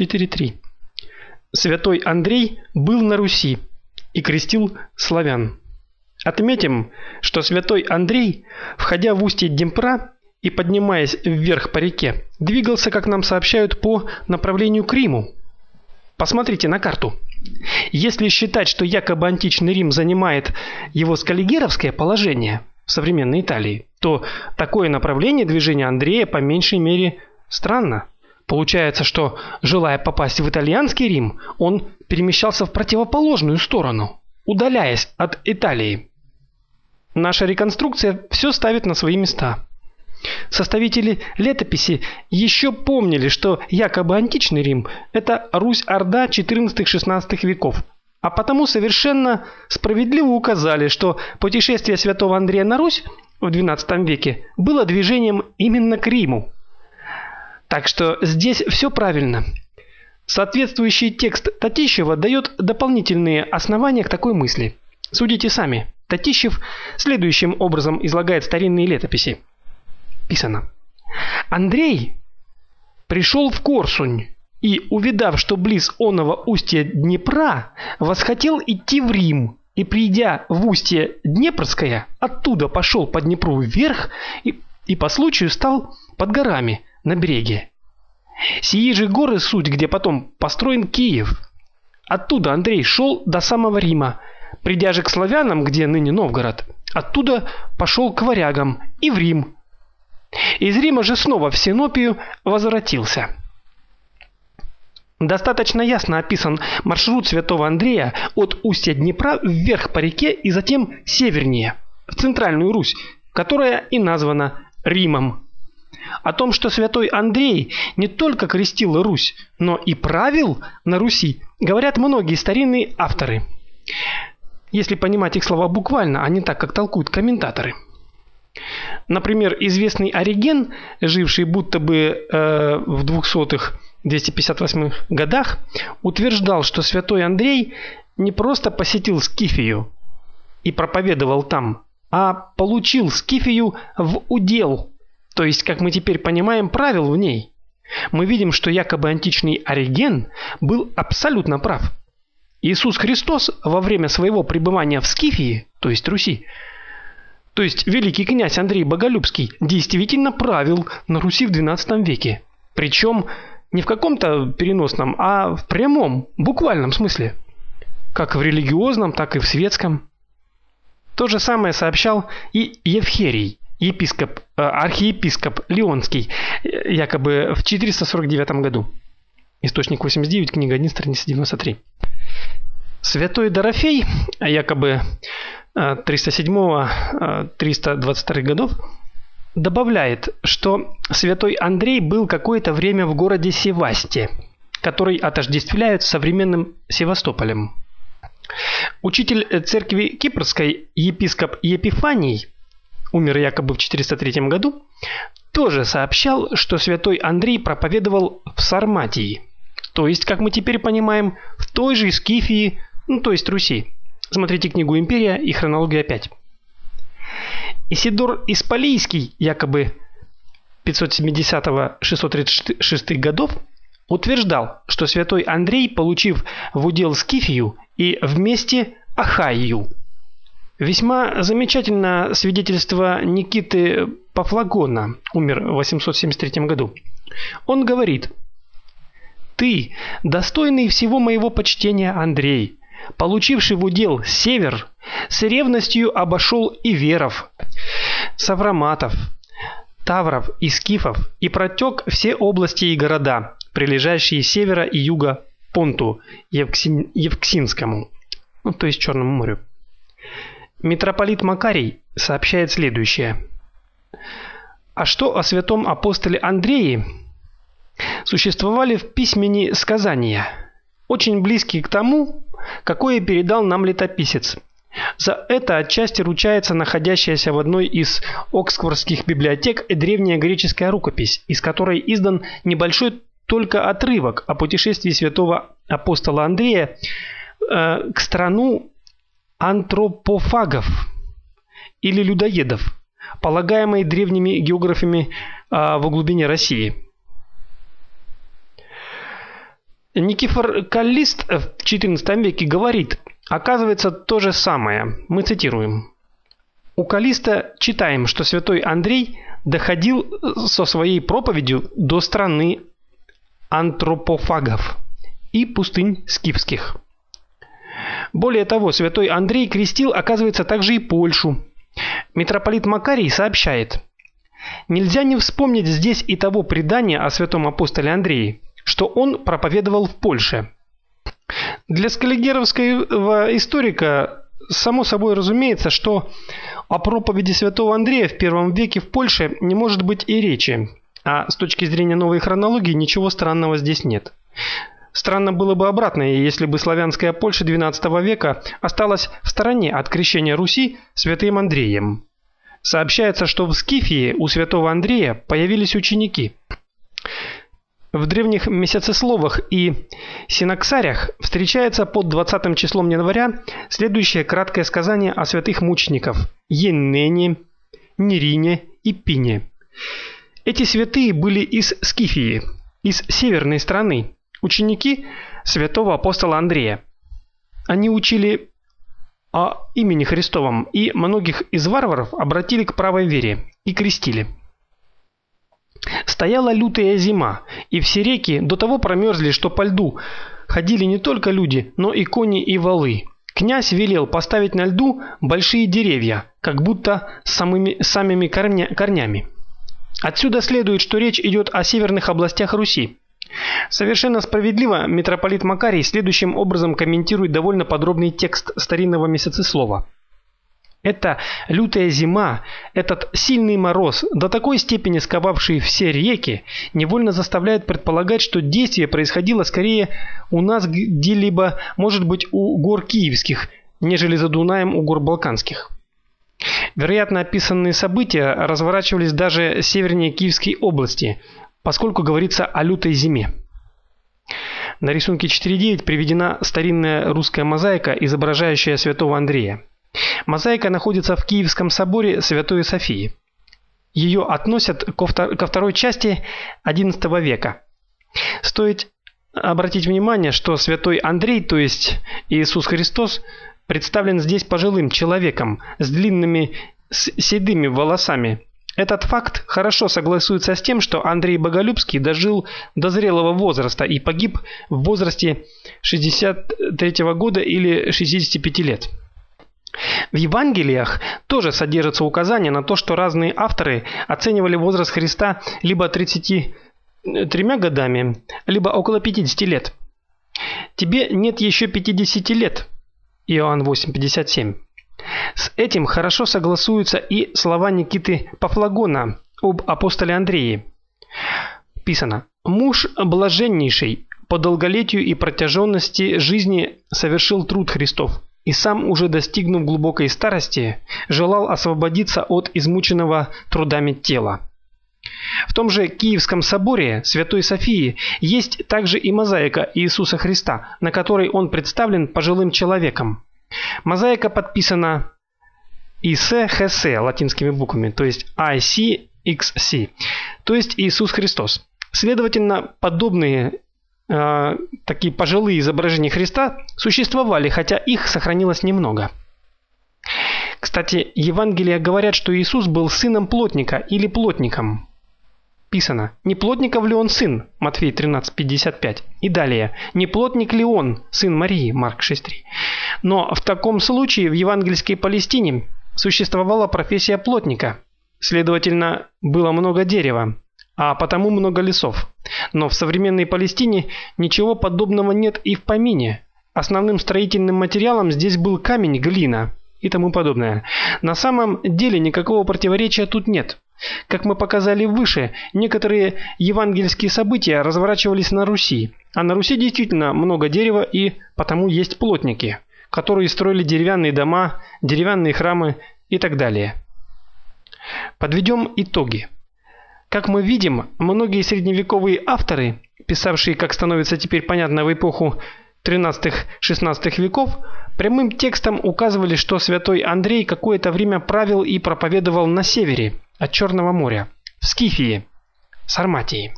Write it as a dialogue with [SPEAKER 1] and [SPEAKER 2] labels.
[SPEAKER 1] 4.3. Святой Андрей был на Руси и крестил славян. Отметим, что святой Андрей, входя в устье Днепра и поднимаясь вверх по реке, двигался, как нам сообщают, по направлению к Риму. Посмотрите на карту. Если считать, что якобы античный Рим занимает его скаллигеровское положение в современной Италии, то такое направление движения Андрея по меньшей мере странно. Получается, что желая попасть в итальянский Рим, он перемещался в противоположную сторону, удаляясь от Италии. Наша реконструкция все ставит на свои места. Составители летописи еще помнили, что якобы античный Рим это Русь-Орда 14-16 веков. А потому совершенно справедливо указали, что путешествие святого Андрея на Русь в XII веке было движением именно к Риму. Так что здесь все правильно. Соответствующий текст Татищева дает дополнительные основания к такой мысли. Судите сами. Татищев следующим образом излагает старинные летописи писано. Андрей пришел в Корсунь и, увидав, что близ оного устья Днепра, восхотел идти в Рим, и придя в устье Днепрское, оттуда пошел по Днепру вверх и, и по случаю стал под горами на береге. Сии же горы суть, где потом построен Киев. Оттуда Андрей шел до самого Рима, придя же к славянам, где ныне Новгород, оттуда пошел к варягам и в Рим, из Рима же снова в Синопию возвратился. Достаточно ясно описан маршрут Святого Андрея от устья Днепра вверх по реке и затем севернее, в центральную Русь, которая и названа Римом. О том, что святой Андрей не только крестил Русь, но и правил на Руси, говорят многие старинные авторы. Если понимать их слова буквально, а не так, как толкуют комментаторы. Например, известный Ориген, живший будто бы э, в 200-х 258 годах, утверждал, что святой Андрей не просто посетил Скифию и проповедовал там, а получил Скифию в удел, то есть, как мы теперь понимаем, правил в ней. Мы видим, что якобы античный Ориген был абсолютно прав. Иисус Христос во время своего пребывания в Скифии, то есть Руси, то есть великий князь Андрей Боголюбский действительно правил на Руси в XII веке. Причем не в каком-то переносном, а в прямом, буквальном смысле. Как в религиозном, так и в светском. То же самое сообщал и Евхерий, епископ, э, архиепископ Леонский, э, якобы в 449 году. Источник 89, книга 1, страница 93. Святой Дорофей, якобы 307-322 э, годов, добавляет, что святой Андрей был какое-то время в городе Севасте, который отождествляют с современным Севастополем. Учитель церкви Кипрской, епископ Епифаний, умер якобы в 403 году, тоже сообщал, что святой Андрей проповедовал в Сарматии, то есть, как мы теперь понимаем, в той же Скифии, ну, то есть Руси. Смотрите книгу Империя и хронология 5. Исидор Испалийский, якобы 570-636 годов, утверждал, что святой Андрей, получив в удел Скифию и вместе Ахайю. Весьма замечательно свидетельство Никиты Пафлагона, умер в 873 году. Он говорит: "Ты, достойный всего моего почтения Андрей, получивший в удел север, с ревностью обошел и веров, савраматов, тавров и скифов и протек все области и города, прилежащие севера и юга Понту Евксин, Евксинскому, ну, то есть Черному морю. Митрополит Макарий сообщает следующее. А что о святом апостоле Андрее? Существовали в письмени сказания, очень близкие к тому, какое передал нам летописец. За это отчасти ручается находящаяся в одной из оксфордских библиотек древняя греческая рукопись, из которой издан небольшой только отрывок о путешествии святого апостола Андрея э, к страну антропофагов или людоедов, полагаемой древними географами э, в глубине России. Никифор Каллист в XIV веке говорит, оказывается то же самое. Мы цитируем. У Калиста читаем, что святой Андрей доходил со своей проповедью до страны антропофагов и пустынь скифских. Более того, святой Андрей крестил, оказывается, также и Польшу. Митрополит Макарий сообщает: Нельзя не вспомнить здесь и того предания о святом апостоле Андрее, что он проповедовал в Польше. Для скаллигеровского историка само собой разумеется, что о проповеди святого Андрея в первом веке в Польше не может быть и речи. А с точки зрения новой хронологии ничего странного здесь нет. Странно было бы обратное, если бы славянская Польша XII века осталась в стороне от крещения Руси святым Андреем. Сообщается, что в Скифии у святого Андрея появились ученики. В древних месяцесловах и синаксарях встречается под 20 числом января следующее краткое сказание о святых мучеников Еннене, Нерине и Пине. Эти святые были из Скифии, из северной страны, ученики святого апостола Андрея. Они учили о имени Христовом, и многих из варваров обратили к правой вере и крестили. Стояла лютая зима, и все реки до того промерзли, что по льду ходили не только люди, но и кони и волы. Князь велел поставить на льду большие деревья, как будто самыми самыми корня, корнями. Отсюда следует, что речь идет о северных областях Руси. Совершенно справедливо митрополит Макарий следующим образом комментирует довольно подробный текст старинного месяцеслова. Эта лютая зима, этот сильный мороз, до такой степени сковавший все реки, невольно заставляет предполагать, что действие происходило скорее у нас где-либо, может быть, у гор киевских, нежели за Дунаем у гор балканских. Вероятно, описанные события разворачивались даже севернее Киевской области, поскольку говорится о лютой зиме. На рисунке 4.9 приведена старинная русская мозаика, изображающая святого Андрея. Мозаика находится в Киевском соборе Святой Софии. Ее относят ко второй части XI века. Стоит обратить внимание, что святой Андрей, то есть Иисус Христос, представлен здесь пожилым человеком с длинными седыми волосами. Этот факт хорошо согласуется с тем, что Андрей Боголюбский дожил до зрелого возраста и погиб в возрасте 63 -го года или 65 лет. В Евангелиях тоже содержится указание на то, что разные авторы оценивали возраст Христа либо 33 годами, либо около 50 лет. Тебе нет еще 50 лет. Иоанн 8:57. С этим хорошо согласуются и слова Никиты Пафлагона об апостоле Андрее. Писано: "Муж блаженнейший по долголетию и протяженности жизни совершил труд Христов, и сам уже достигнув глубокой старости, желал освободиться от измученного трудами тела. В том же Киевском соборе Святой Софии есть также и мозаика Иисуса Христа, на которой он представлен пожилым человеком. Мозаика подписана ИСХС латинскими буквами, то есть ICXC, то есть Иисус Христос. Следовательно, подобные э, такие пожилые изображения Христа существовали, хотя их сохранилось немного. Кстати, Евангелия говорят, что Иисус был сыном плотника или плотником. Писано: "Не плотников ли он сын?" Матфей 13:55. И далее: "Не плотник ли он сын Марии?" Марк 6:3. Но в таком случае в евангельской Палестине существовала профессия плотника. Следовательно, было много дерева, а потому много лесов. Но в современной Палестине ничего подобного нет и в помине. Основным строительным материалом здесь был камень, глина и тому подобное. На самом деле никакого противоречия тут нет. Как мы показали выше, некоторые евангельские события разворачивались на Руси, а на Руси действительно много дерева и потому есть плотники, которые строили деревянные дома, деревянные храмы и так далее. Подведем итоги. Как мы видим, многие средневековые авторы, писавшие, как становится теперь понятно, в эпоху 13-16 веков, прямым текстом указывали, что святой Андрей какое-то время правил и проповедовал на севере, от Черного моря, в Скифии, Сарматии.